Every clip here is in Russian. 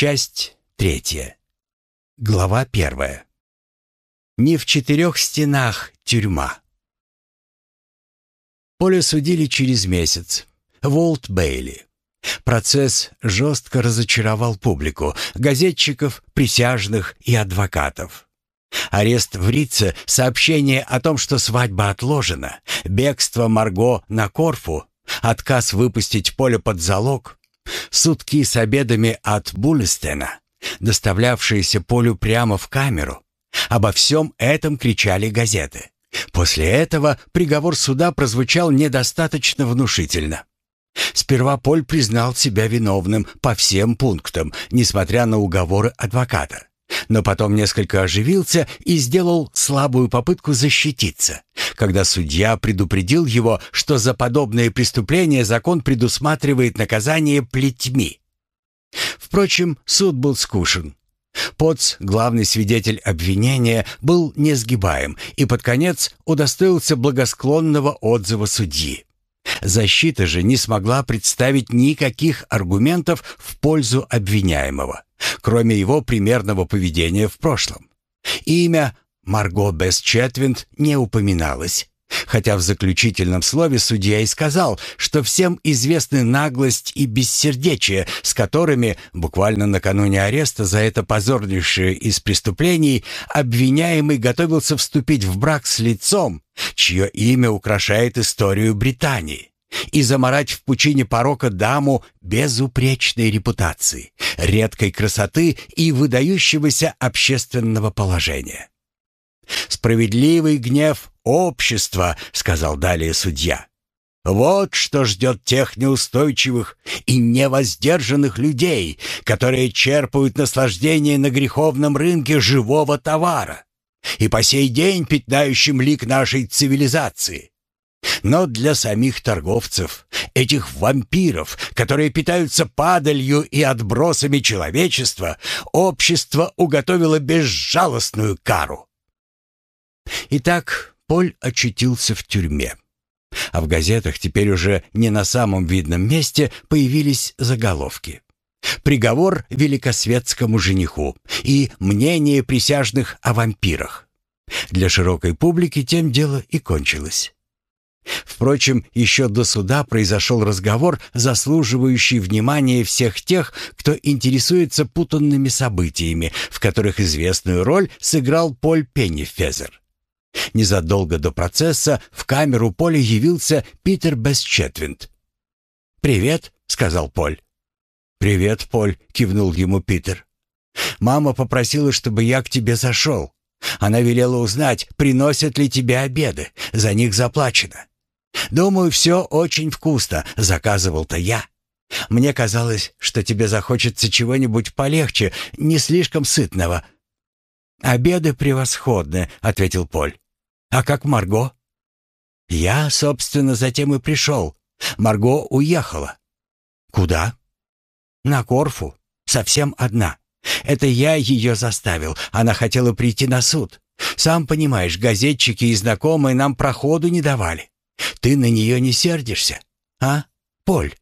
Часть третья. Глава первая. Не в четырех стенах тюрьма. Поле судили через месяц. Волт Бейли. Процесс жестко разочаровал публику, газетчиков, присяжных и адвокатов. Арест в Рице, сообщение о том, что свадьба отложена, бегство Марго на Корфу, отказ выпустить поле под залог, сутки с обедами от Буллестена, доставлявшиеся полю прямо в камеру. Обо всем этом кричали газеты. После этого приговор суда прозвучал недостаточно внушительно. Сперва Поль признал себя виновным по всем пунктам, несмотря на уговоры адвоката. Но потом несколько оживился и сделал слабую попытку защититься, когда судья предупредил его, что за подобные преступления закон предусматривает наказание плетьми. Впрочем, суд был скучен. Поц, главный свидетель обвинения, был несгибаем и под конец удостоился благосклонного отзыва судьи. Защита же не смогла представить никаких аргументов в пользу обвиняемого, кроме его примерного поведения в прошлом. Имя Марго Бесчетвинд не упоминалось, Хотя в заключительном слове судья и сказал, что всем известны наглость и бессердечие, с которыми, буквально накануне ареста за это позорнейшее из преступлений, обвиняемый готовился вступить в брак с лицом, чье имя украшает историю Британии, и заморать в пучине порока даму безупречной репутации, редкой красоты и выдающегося общественного положения. «Справедливый гнев общества», — сказал далее судья. «Вот что ждет тех неустойчивых и невоздержанных людей, которые черпают наслаждение на греховном рынке живого товара и по сей день пятнающим лик нашей цивилизации. Но для самих торговцев, этих вампиров, которые питаются падалью и отбросами человечества, общество уготовило безжалостную кару. Итак, Поль очутился в тюрьме. А в газетах теперь уже не на самом видном месте появились заголовки. Приговор великосветскому жениху и мнение присяжных о вампирах. Для широкой публики тем дело и кончилось. Впрочем, еще до суда произошел разговор, заслуживающий внимания всех тех, кто интересуется путанными событиями, в которых известную роль сыграл Поль Пеннифезер. Незадолго до процесса в камеру Поля явился Питер Бесчетвинд. «Привет», — сказал Поль. «Привет, Поль», — кивнул ему Питер. «Мама попросила, чтобы я к тебе зашел. Она велела узнать, приносят ли тебе обеды. За них заплачено. Думаю, все очень вкусно. Заказывал-то я. Мне казалось, что тебе захочется чего-нибудь полегче, не слишком сытного». «Обеды превосходны», — ответил Поль. «А как Марго?» «Я, собственно, затем и пришел. Марго уехала». «Куда?» «На Корфу. Совсем одна. Это я ее заставил. Она хотела прийти на суд. Сам понимаешь, газетчики и знакомые нам проходу не давали. Ты на нее не сердишься, а, Поль?»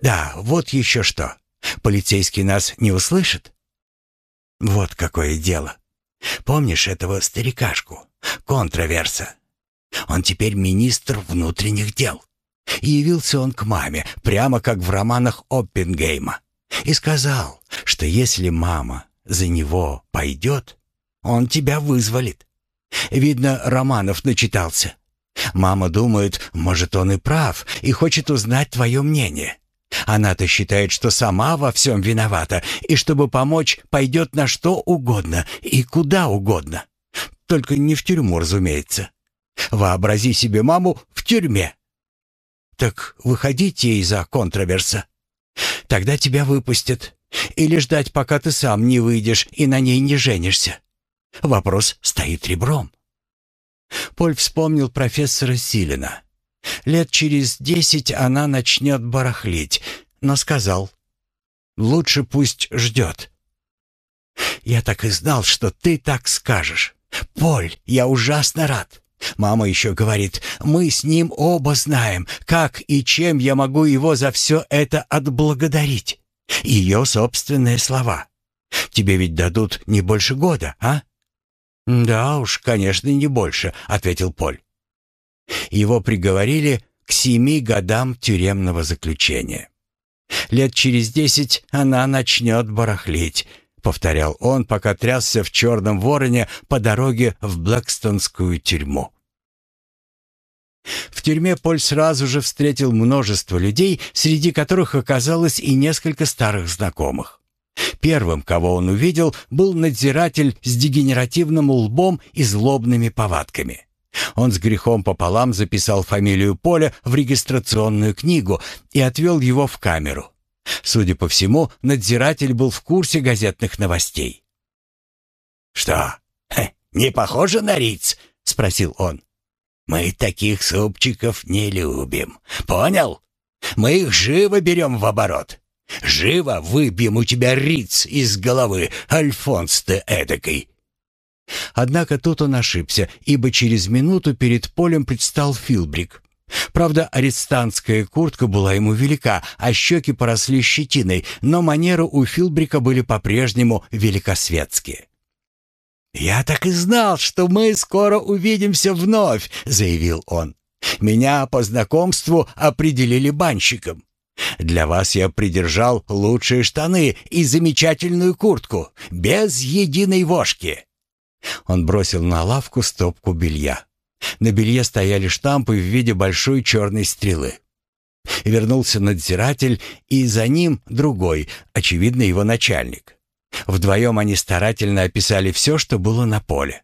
«Да, вот еще что. Полицейский нас не услышит?» «Вот какое дело. Помнишь этого старикашку, контраверса? Он теперь министр внутренних дел. И явился он к маме, прямо как в романах Оппенгейма, и сказал, что если мама за него пойдет, он тебя вызволит. Видно, романов начитался. Мама думает, может, он и прав, и хочет узнать твое мнение. Она-то считает, что сама во всем виновата, и чтобы помочь, пойдет на что угодно и куда угодно. Только не в тюрьму, разумеется. Вообрази себе маму в тюрьме. Так выходите из-за контраверса. Тогда тебя выпустят. Или ждать, пока ты сам не выйдешь и на ней не женишься. Вопрос стоит ребром. Поль вспомнил профессора Силина. Лет через десять она начнет барахлить, но сказал, «Лучше пусть ждет». «Я так и знал, что ты так скажешь. Поль, я ужасно рад. Мама еще говорит, мы с ним оба знаем, как и чем я могу его за все это отблагодарить. Ее собственные слова. Тебе ведь дадут не больше года, а?» «Да уж, конечно, не больше», — ответил Поль. Его приговорили к семи годам тюремного заключения. «Лет через десять она начнет барахлить», — повторял он, пока трясся в черном вороне по дороге в Блэкстонскую тюрьму. В тюрьме Поль сразу же встретил множество людей, среди которых оказалось и несколько старых знакомых. Первым, кого он увидел, был надзиратель с дегенеративным лбом и злобными повадками. Он с грехом пополам записал фамилию Поля в регистрационную книгу и отвел его в камеру. Судя по всему, надзиратель был в курсе газетных новостей. «Что, не похоже на риц?» — спросил он. «Мы таких супчиков не любим. Понял? Мы их живо берем в оборот. Живо выбьем у тебя риц из головы, Альфонс ты эдакой. Однако тут он ошибся, ибо через минуту перед полем предстал Филбрик. Правда, арестантская куртка была ему велика, а щеки поросли щетиной, но манеры у Филбрика были по-прежнему великосветские. «Я так и знал, что мы скоро увидимся вновь», — заявил он. «Меня по знакомству определили банщиком. Для вас я придержал лучшие штаны и замечательную куртку, без единой вошки. Он бросил на лавку стопку белья. На белье стояли штампы в виде большой черной стрелы. Вернулся надзиратель, и за ним другой, очевидно, его начальник. Вдвоем они старательно описали все, что было на поле.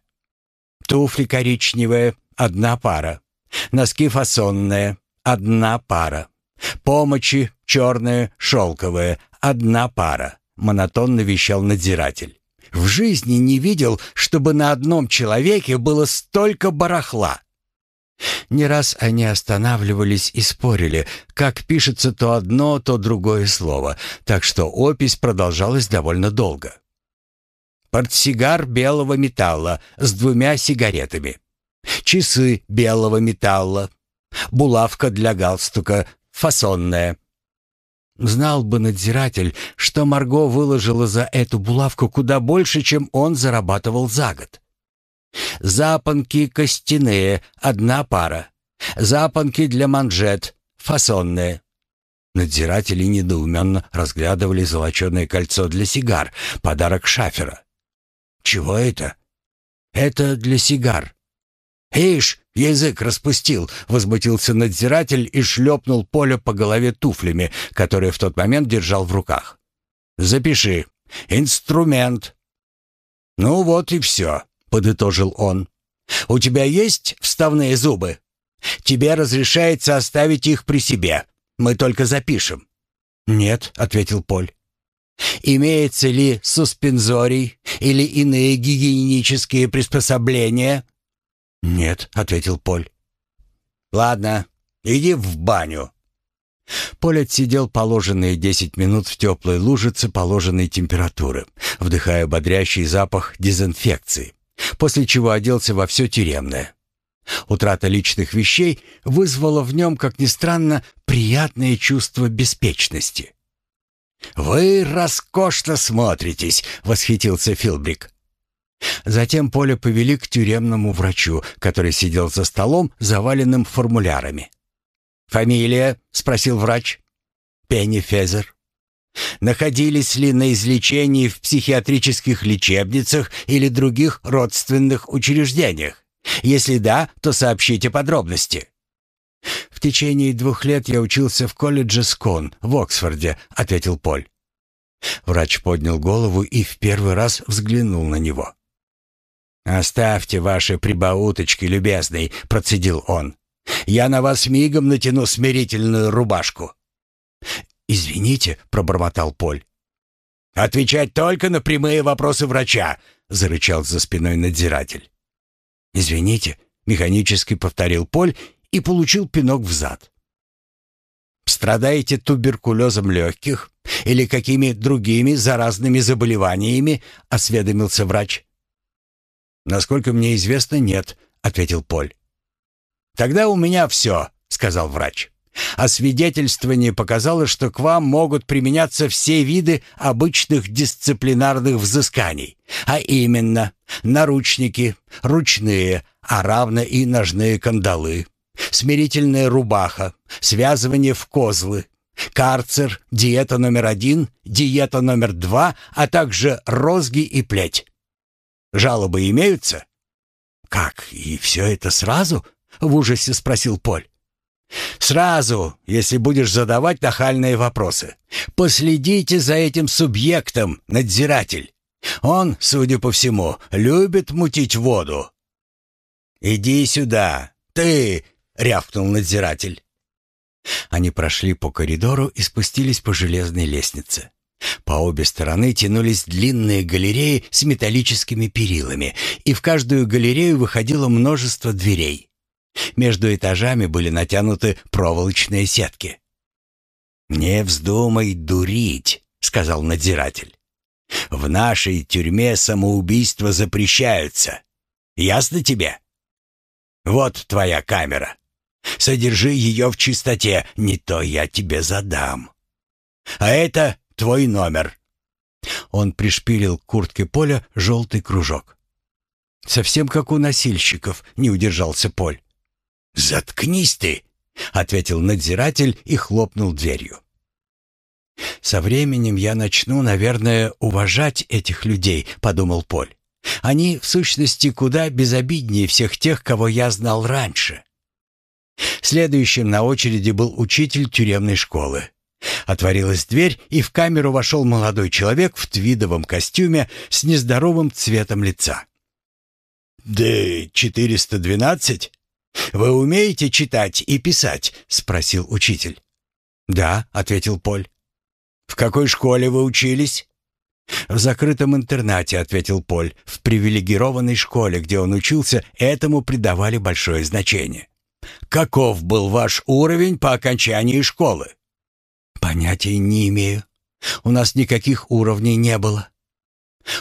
Туфли коричневые — одна пара. Носки фасонные — одна пара. Помощи черные, шелковые — одна пара, монотонно вещал надзиратель. В жизни не видел, чтобы на одном человеке было столько барахла. Не раз они останавливались и спорили, как пишется то одно, то другое слово, так что опись продолжалась довольно долго. Портсигар белого металла с двумя сигаретами. Часы белого металла. Булавка для галстука фасонная. Знал бы надзиратель, что Марго выложила за эту булавку куда больше, чем он зарабатывал за год. Запонки костяные, одна пара. Запонки для манжет, фасонные. Надзиратели недоуменно разглядывали золоченое кольцо для сигар, подарок шафера. «Чего это?» «Это для сигар». «Ишь, язык распустил!» — возмутился надзиратель и шлепнул Поля по голове туфлями, которые в тот момент держал в руках. «Запиши. Инструмент». «Ну вот и все», — подытожил он. «У тебя есть вставные зубы? Тебе разрешается оставить их при себе. Мы только запишем». «Нет», — ответил Поль. «Имеется ли суспензорий или иные гигиенические приспособления?» «Нет», — ответил Поль. «Ладно, иди в баню». Поль отсидел положенные десять минут в теплой лужице положенной температуры, вдыхая бодрящий запах дезинфекции, после чего оделся во все тюремное. Утрата личных вещей вызвала в нем, как ни странно, приятное чувство беспечности. «Вы роскошно смотритесь!» — восхитился Филбрик. Затем Поля повели к тюремному врачу, который сидел за столом, заваленным формулярами. «Фамилия?» — спросил врач. «Пенни Фезер». «Находились ли на излечении в психиатрических лечебницах или других родственных учреждениях? Если да, то сообщите подробности». «В течение двух лет я учился в колледже Скон в Оксфорде», — ответил Поль. Врач поднял голову и в первый раз взглянул на него. «Оставьте ваши прибауточки, любезный», — процедил он. «Я на вас мигом натяну смирительную рубашку». «Извините», — пробормотал Поль. «Отвечать только на прямые вопросы врача», — зарычал за спиной надзиратель. «Извините», — механически повторил Поль и получил пинок в зад. «Страдаете туберкулезом легких или какими другими заразными заболеваниями?» — осведомился врач. «Насколько мне известно, нет», — ответил Поль. «Тогда у меня все», — сказал врач. Освидетельствование показало, что к вам могут применяться все виды обычных дисциплинарных взысканий, а именно наручники, ручные, а равно и ножные кандалы, смирительная рубаха, связывание в козлы, карцер, диета номер один, диета номер два, а также розги и плеть. Жалобы имеются? «Как, и все это сразу?» — в ужасе спросил Поль. «Сразу, если будешь задавать нахальные вопросы. Последите за этим субъектом, надзиратель. Он, судя по всему, любит мутить воду». «Иди сюда, ты!» — рявкнул надзиратель. Они прошли по коридору и спустились по железной лестнице. По обе стороны тянулись длинные галереи с металлическими перилами, и в каждую галерею выходило множество дверей. Между этажами были натянуты проволочные сетки. «Не вздумай дурить», — сказал надзиратель. «В нашей тюрьме самоубийства запрещаются. Ясно тебе? Вот твоя камера. Содержи ее в чистоте, не то я тебе задам. А это твой номер». Он пришпилил к куртке Поля желтый кружок. «Совсем как у носильщиков», — не удержался Поль. «Заткнись ты!» — ответил надзиратель и хлопнул дверью. «Со временем я начну, наверное, уважать этих людей», — подумал Поль. «Они, в сущности, куда безобиднее всех тех, кого я знал раньше». Следующим на очереди был учитель тюремной школы. Отворилась дверь, и в камеру вошел молодой человек в твидовом костюме с нездоровым цветом лица. «Д-412?» «Вы умеете читать и писать?» — спросил учитель. «Да», — ответил Поль. «В какой школе вы учились?» «В закрытом интернате», — ответил Поль. «В привилегированной школе, где он учился, этому придавали большое значение». «Каков был ваш уровень по окончании школы?» «Понятия не имею. У нас никаких уровней не было».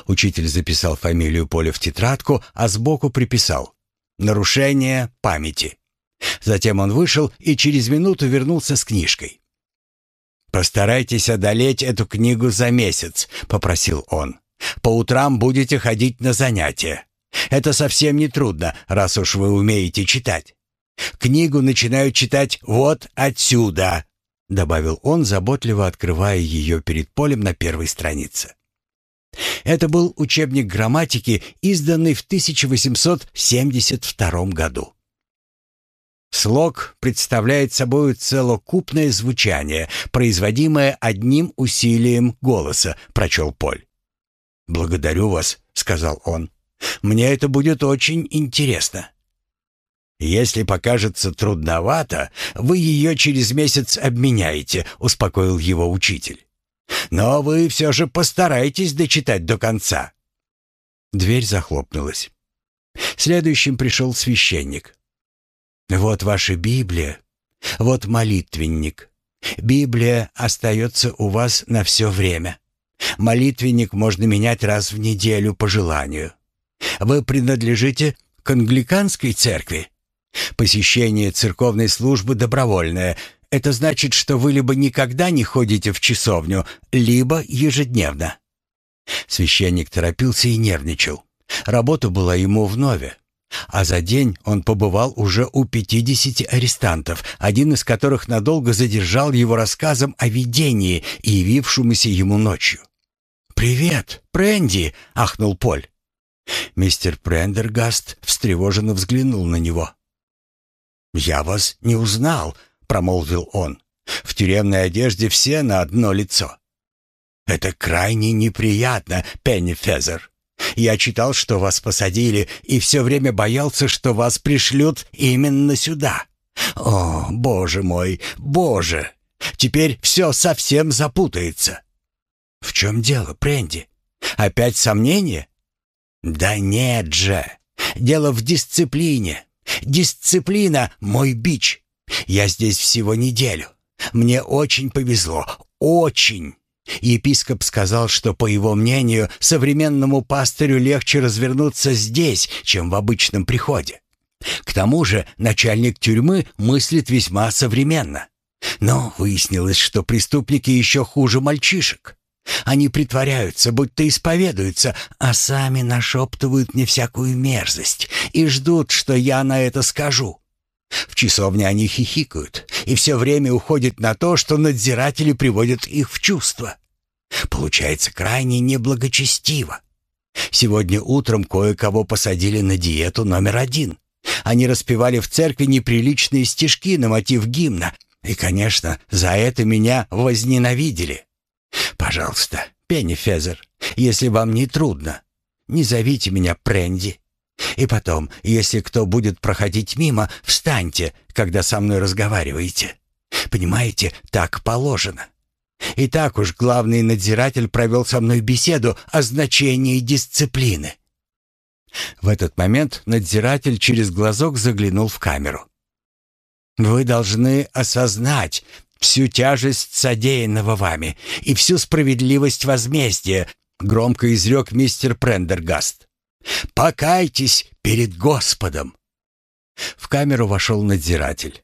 Учитель записал фамилию Поля в тетрадку, а сбоку приписал Нарушение памяти. Затем он вышел и через минуту вернулся с книжкой. «Постарайтесь одолеть эту книгу за месяц», — попросил он. «По утрам будете ходить на занятия. Это совсем не трудно, раз уж вы умеете читать. Книгу начинаю читать вот отсюда», — добавил он, заботливо открывая ее перед полем на первой странице. Это был учебник грамматики, изданный в 1872 году. Слог представляет собой целокупное звучание, производимое одним усилием голоса, прочел Поль. «Благодарю вас», — сказал он. «Мне это будет очень интересно». «Если покажется трудновато, вы ее через месяц обменяете», — успокоил его учитель. Но вы все же постарайтесь дочитать до конца». Дверь захлопнулась. Следующим пришел священник. «Вот ваша Библия, вот молитвенник. Библия остается у вас на все время. Молитвенник можно менять раз в неделю по желанию. Вы принадлежите к англиканской церкви. Посещение церковной службы добровольное, это значит, что вы либо никогда не ходите в часовню, либо ежедневно». Священник торопился и нервничал. Работа была ему вновь. А за день он побывал уже у пятидесяти арестантов, один из которых надолго задержал его рассказом о видении, явившемуся ему ночью. «Привет, Пренди!» — ахнул Поль. Мистер Прендергаст встревоженно взглянул на него. «Я вас не узнал», — промолвил он. «В тюремной одежде все на одно лицо». «Это крайне неприятно, Пенни Фезер. Я читал, что вас посадили, и все время боялся, что вас пришлют именно сюда. О, боже мой, боже! Теперь все совсем запутается». «В чем дело, Пренди? Опять сомнения?» «Да нет же! Дело в дисциплине. Дисциплина — мой бич. Я здесь всего неделю. Мне очень повезло, очень. Епископ сказал, что, по его мнению, современному пастырю легче развернуться здесь, чем в обычном приходе. К тому же начальник тюрьмы мыслит весьма современно. Но выяснилось, что преступники еще хуже мальчишек. Они притворяются, будто исповедуются, а сами нашептывают мне всякую мерзость и ждут, что я на это скажу. В часовне они хихикают, и все время уходит на то, что надзиратели приводят их в чувство. Получается крайне неблагочестиво. Сегодня утром кое-кого посадили на диету номер один. Они распевали в церкви неприличные стишки на мотив гимна, и, конечно, за это меня возненавидели. Пожалуйста, Пенни Фезер, если вам не трудно, не зовите меня Пренди. И потом, если кто будет проходить мимо, встаньте, когда со мной разговариваете. Понимаете, так положено. И так уж главный надзиратель провел со мной беседу о значении дисциплины. В этот момент надзиратель через глазок заглянул в камеру. «Вы должны осознать всю тяжесть содеянного вами и всю справедливость возмездия», громко изрек мистер Прендергаст. «Покайтесь перед Господом!» В камеру вошел надзиратель.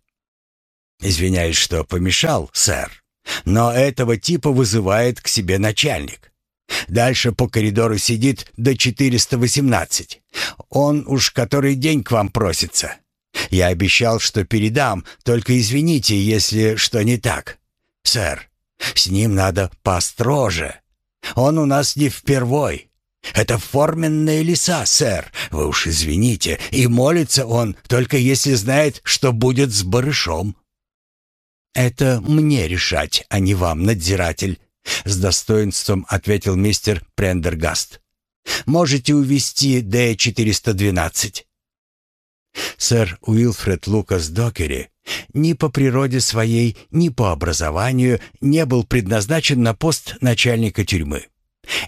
«Извиняюсь, что помешал, сэр, но этого типа вызывает к себе начальник. Дальше по коридору сидит до 418. Он уж который день к вам просится. Я обещал, что передам, только извините, если что не так. Сэр, с ним надо построже. Он у нас не впервой. Это форменные леса, сэр. Вы уж извините. И молится он, только если знает, что будет с барышом. Это мне решать, а не вам, надзиратель, с достоинством ответил мистер Прендергаст. Можете увести Д-412. Сэр Уилфред Лукас Докери ни по природе своей, ни по образованию не был предназначен на пост начальника тюрьмы.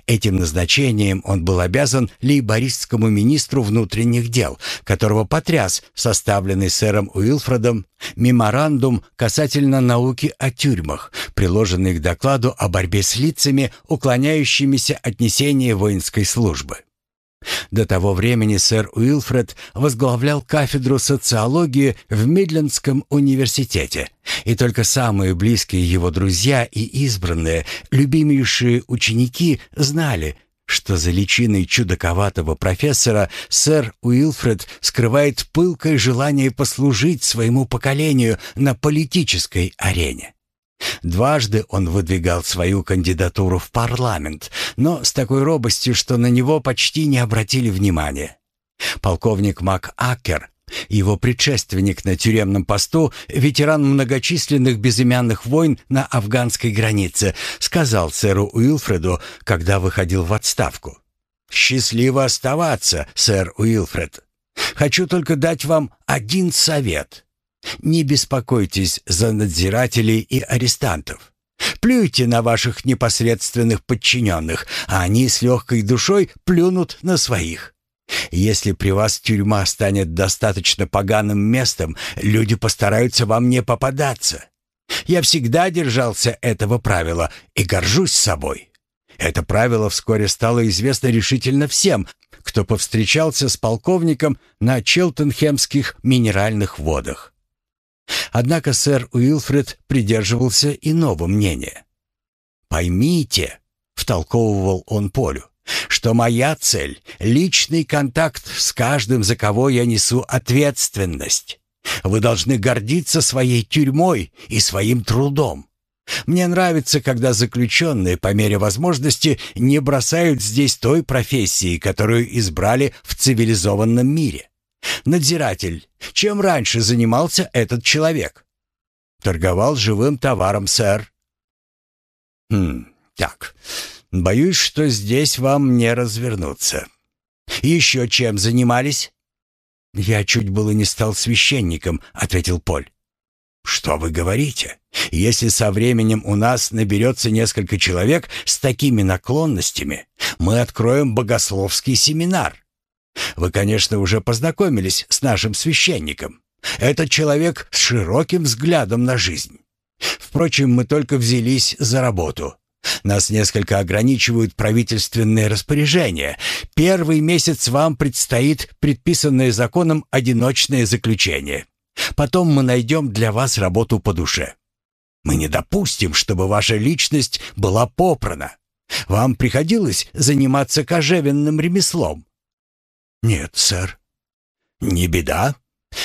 Этим назначением он был обязан лейбористскому министру внутренних дел, которого потряс составленный сэром Уилфредом меморандум касательно науки о тюрьмах, приложенный к докладу о борьбе с лицами, уклоняющимися от несения воинской службы. До того времени сэр Уилфред возглавлял кафедру социологии в Мидлендском университете, и только самые близкие его друзья и избранные, любимейшие ученики знали, что за личиной чудаковатого профессора сэр Уилфред скрывает пылкое желание послужить своему поколению на политической арене. Дважды он выдвигал свою кандидатуру в парламент, но с такой робостью, что на него почти не обратили внимания. Полковник Мак Акер, его предшественник на тюремном посту, ветеран многочисленных безымянных войн на афганской границе, сказал сэру Уилфреду, когда выходил в отставку. «Счастливо оставаться, сэр Уилфред. Хочу только дать вам один совет. Не беспокойтесь за надзирателей и арестантов. Плюйте на ваших непосредственных подчиненных, а они с легкой душой плюнут на своих. Если при вас тюрьма станет достаточно поганым местом, люди постараются вам не попадаться. Я всегда держался этого правила и горжусь собой. Это правило вскоре стало известно решительно всем, кто повстречался с полковником на Челтенхемских минеральных водах. Однако сэр Уилфред придерживался иного мнения. «Поймите», — втолковывал он Полю, «что моя цель — личный контакт с каждым, за кого я несу ответственность. Вы должны гордиться своей тюрьмой и своим трудом. Мне нравится, когда заключенные по мере возможности не бросают здесь той профессии, которую избрали в цивилизованном мире. Надзиратель, чем раньше занимался этот человек? Торговал живым товаром, сэр. Хм, так. Боюсь, что здесь вам не развернуться. Еще чем занимались? Я чуть было не стал священником, ответил Поль. Что вы говорите? Если со временем у нас наберется несколько человек с такими наклонностями, мы откроем богословский семинар. Вы, конечно, уже познакомились с нашим священником. Это человек с широким взглядом на жизнь. Впрочем, мы только взялись за работу. Нас несколько ограничивают правительственные распоряжения. Первый месяц вам предстоит предписанное законом одиночное заключение. Потом мы найдем для вас работу по душе. Мы не допустим, чтобы ваша личность была попрана. Вам приходилось заниматься кожевенным ремеслом?» «Нет, сэр». «Не беда.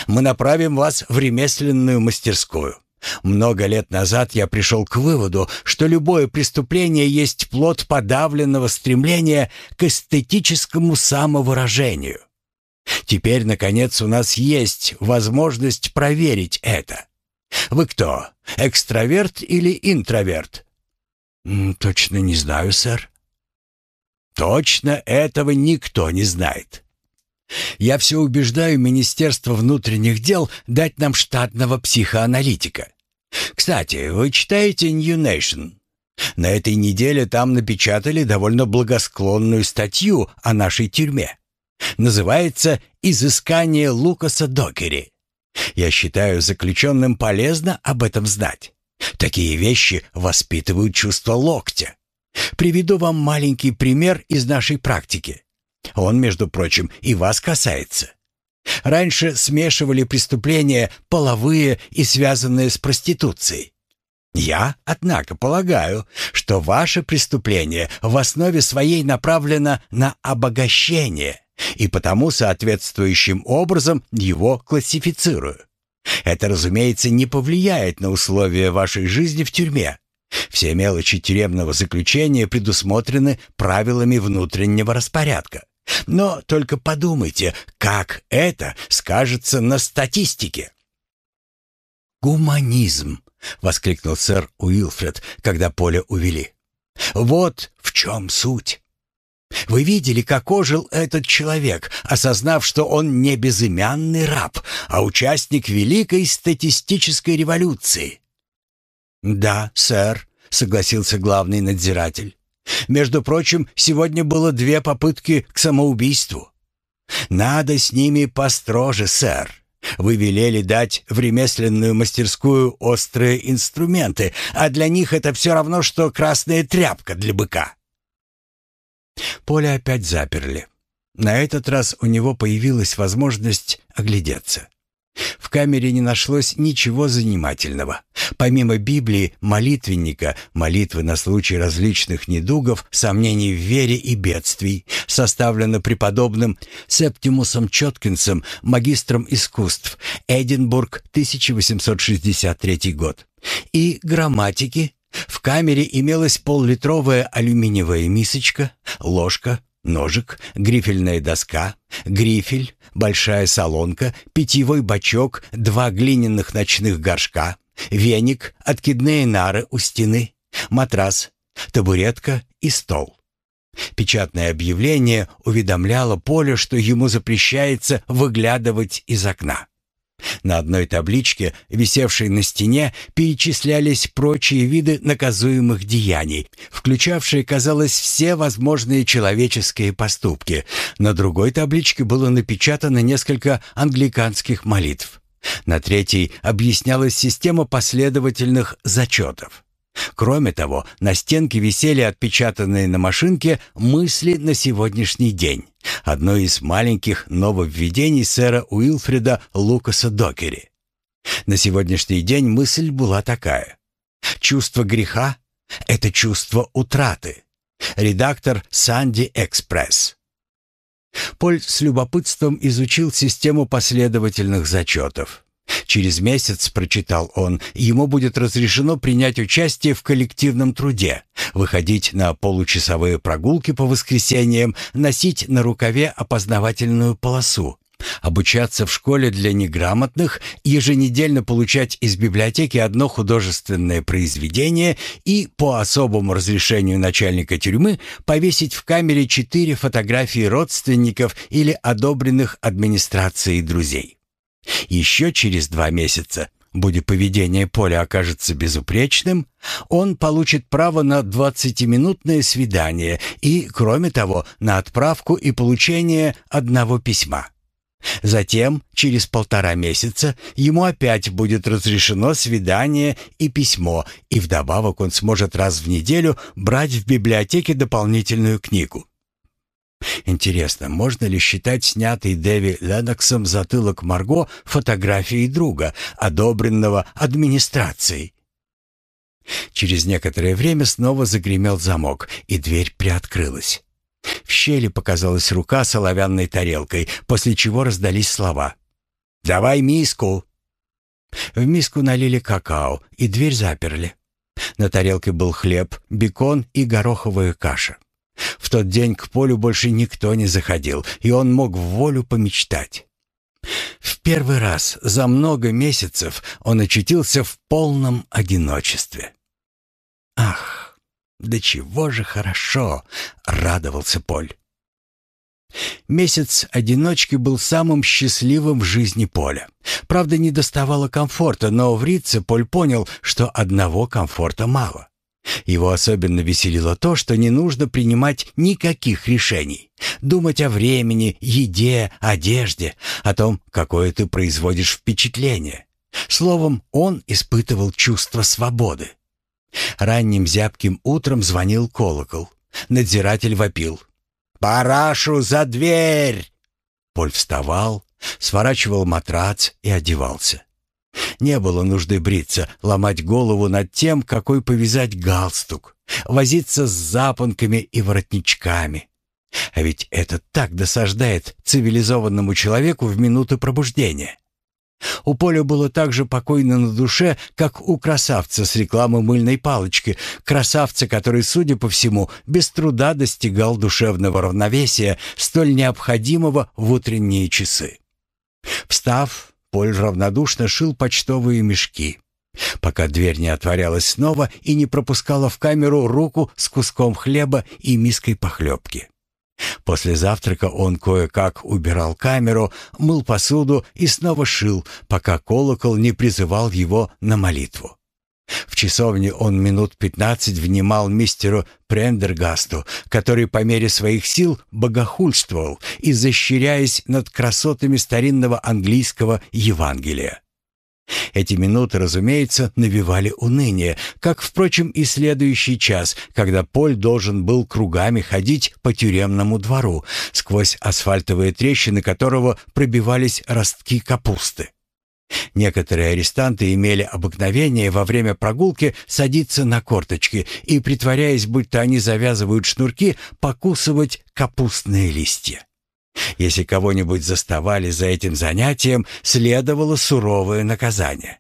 Мы направим вас в ремесленную мастерскую. Много лет назад я пришел к выводу, что любое преступление есть плод подавленного стремления к эстетическому самовыражению. Теперь, наконец, у нас есть возможность проверить это. Вы кто, экстраверт или интроверт? Точно не знаю, сэр. Точно этого никто не знает. Я все убеждаю Министерство внутренних дел дать нам штатного психоаналитика. Кстати, вы читаете New Nation? На этой неделе там напечатали довольно благосклонную статью о нашей тюрьме. Называется «Изыскание Лукаса Докери». Я считаю заключенным полезно об этом знать. Такие вещи воспитывают чувство локтя. Приведу вам маленький пример из нашей практики. Он, между прочим, и вас касается. Раньше смешивали преступления половые и связанные с проституцией. Я, однако, полагаю, что ваше преступление в основе своей направлено на обогащение, и потому соответствующим образом его классифицирую. Это, разумеется, не повлияет на условия вашей жизни в тюрьме. Все мелочи тюремного заключения предусмотрены правилами внутреннего распорядка. Но только подумайте, как это скажется на статистике. «Гуманизм!» — воскликнул сэр Уилфред, когда поле увели. «Вот в чем суть. Вы видели, как ожил этот человек, осознав, что он не безымянный раб, а участник великой статистической революции?» «Да, сэр», — согласился главный надзиратель. Между прочим, сегодня было две попытки к самоубийству. Надо с ними построже, сэр. Вы велели дать в ремесленную мастерскую острые инструменты, а для них это все равно, что красная тряпка для быка. Поле опять заперли. На этот раз у него появилась возможность оглядеться. В камере не нашлось ничего занимательного. Помимо Библии, молитвенника, молитвы на случай различных недугов, сомнений в вере и бедствий, составлено преподобным Септимусом Чоткинсом, магистром искусств, Эдинбург, 1863 год, и грамматики, в камере имелась поллитровая алюминиевая мисочка, ложка, ножик, грифельная доска, грифель, большая солонка, питьевой бачок, два глиняных ночных горшка, веник, откидные нары у стены, матрас, табуретка и стол. Печатное объявление уведомляло Поле, что ему запрещается выглядывать из окна. На одной табличке, висевшей на стене, перечислялись прочие виды наказуемых деяний, включавшие, казалось, все возможные человеческие поступки. На другой табличке было напечатано несколько англиканских молитв. На третьей объяснялась система последовательных зачетов. Кроме того, на стенке висели отпечатанные на машинке мысли на сегодняшний день. Одно из маленьких нововведений сэра Уилфреда Лукаса Докери. На сегодняшний день мысль была такая. Чувство греха — это чувство утраты. Редактор Санди Экспресс. Поль с любопытством изучил систему последовательных зачетов. Через месяц, прочитал он, ему будет разрешено принять участие в коллективном труде, выходить на получасовые прогулки по воскресеньям, носить на рукаве опознавательную полосу, обучаться в школе для неграмотных, еженедельно получать из библиотеки одно художественное произведение и, по особому разрешению начальника тюрьмы, повесить в камере четыре фотографии родственников или одобренных администрацией друзей. Еще через два месяца, будет поведение Поля окажется безупречным, он получит право на 20-минутное свидание и, кроме того, на отправку и получение одного письма. Затем, через полтора месяца, ему опять будет разрешено свидание и письмо, и вдобавок он сможет раз в неделю брать в библиотеке дополнительную книгу. Интересно, можно ли считать снятый Дэви Леноксом затылок Марго фотографией друга, одобренного администрацией? Через некоторое время снова загремел замок, и дверь приоткрылась. В щели показалась рука с оловянной тарелкой, после чего раздались слова. «Давай миску!» В миску налили какао, и дверь заперли. На тарелке был хлеб, бекон и гороховая каша. В тот день к полю больше никто не заходил, и он мог в волю помечтать. В первый раз за много месяцев он очутился в полном одиночестве. «Ах, да чего же хорошо!» — радовался Поль. Месяц одиночки был самым счастливым в жизни Поля. Правда, не доставало комфорта, но в Рице Поль понял, что одного комфорта мало. Его особенно веселило то, что не нужно принимать никаких решений. Думать о времени, еде, одежде, о том, какое ты производишь впечатление. Словом, он испытывал чувство свободы. Ранним зябким утром звонил колокол. Надзиратель вопил. «Парашу за дверь!» Поль вставал, сворачивал матрац и одевался. Не было нужды бриться, ломать голову над тем, какой повязать галстук, возиться с запонками и воротничками. А ведь это так досаждает цивилизованному человеку в минуту пробуждения. У Поля было так же покойно на душе, как у красавца с рекламы мыльной палочки, красавца, который, судя по всему, без труда достигал душевного равновесия, столь необходимого в утренние часы. Встав, Поль равнодушно шил почтовые мешки, пока дверь не отворялась снова и не пропускала в камеру руку с куском хлеба и миской похлебки. После завтрака он кое-как убирал камеру, мыл посуду и снова шил, пока колокол не призывал его на молитву. В часовне он минут пятнадцать внимал мистеру Прендергасту, который по мере своих сил богохульствовал, изощряясь над красотами старинного английского Евангелия. Эти минуты, разумеется, навевали уныние, как, впрочем, и следующий час, когда Поль должен был кругами ходить по тюремному двору, сквозь асфальтовые трещины которого пробивались ростки капусты. Некоторые арестанты имели обыкновение во время прогулки садиться на корточки и, притворяясь, будто они завязывают шнурки, покусывать капустные листья. Если кого-нибудь заставали за этим занятием, следовало суровое наказание.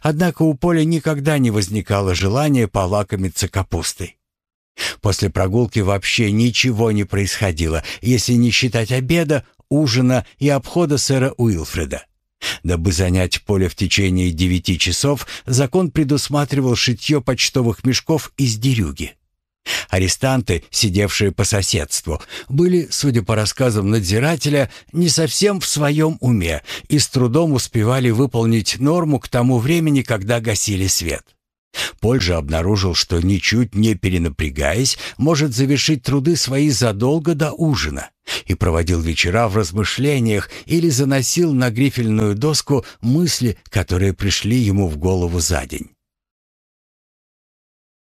Однако у Поля никогда не возникало желания полакомиться капустой. После прогулки вообще ничего не происходило, если не считать обеда, ужина и обхода сэра Уилфреда. Дабы занять поле в течение девяти часов, закон предусматривал шитье почтовых мешков из дерюги. Арестанты, сидевшие по соседству, были, судя по рассказам надзирателя, не совсем в своем уме и с трудом успевали выполнить норму к тому времени, когда гасили свет. Поль же обнаружил, что ничуть не перенапрягаясь, может завершить труды свои задолго до ужина и проводил вечера в размышлениях или заносил на грифельную доску мысли, которые пришли ему в голову за день.